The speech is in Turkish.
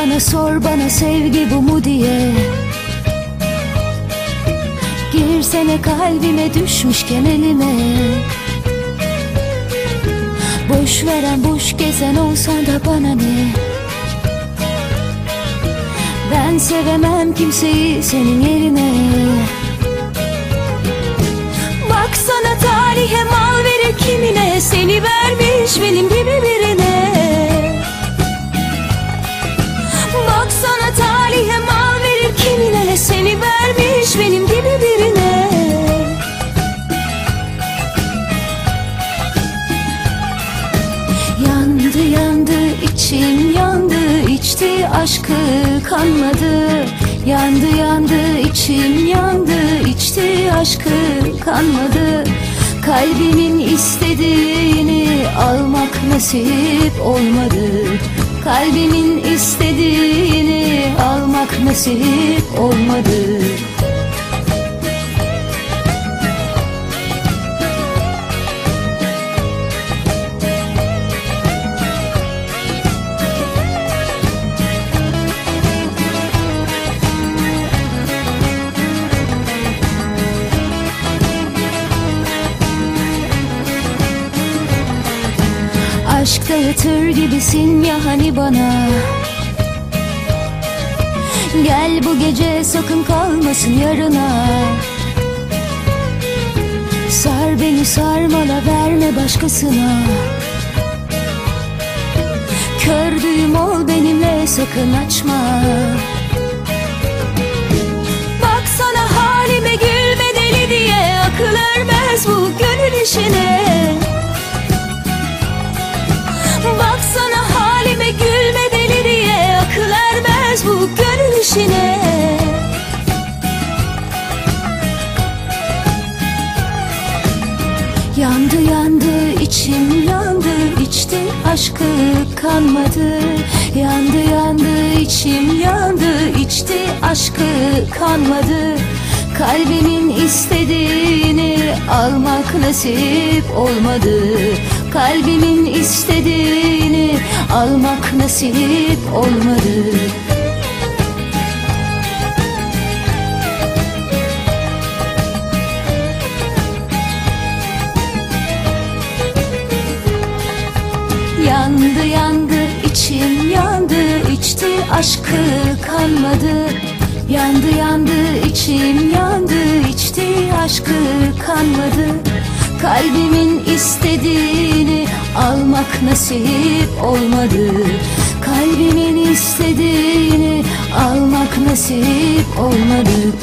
bana sor bana sevgi bu mu diye. Girsene kalbime düşmüşken elime. Boş veren boş gezen olsan da bana ne? Ben sevemem kimseyi senin yerine. Baksana tarihe içim yandı içti aşkı kanmadı. Yandı yandı içim yandı içti aşkı kanmadı. Kalbinin istediğini almak nasip olmadı. Kalbinin istediğini almak nasip olmadı Yatır gibisin ya hani bana? Gel bu gece sakın kalmasın yarına. Sar beni sarmala verme başkasına. Kördüğüm ol benimle sakın açma işine Yandı yandı içim yandı içti aşkı kanmadı Yandı yandı içim yandı içti aşkı kanmadı Kalbimin istediğini almak nasip olmadı. Kalbimin istediğini almak nasip olmadı içti aşkı kanmadı Yandı yandı içim yandı. İçti aşkı kanmadı Kalbimin istediğini almak nasip olmadı. Kalbimin istediğini almak nasip olmadı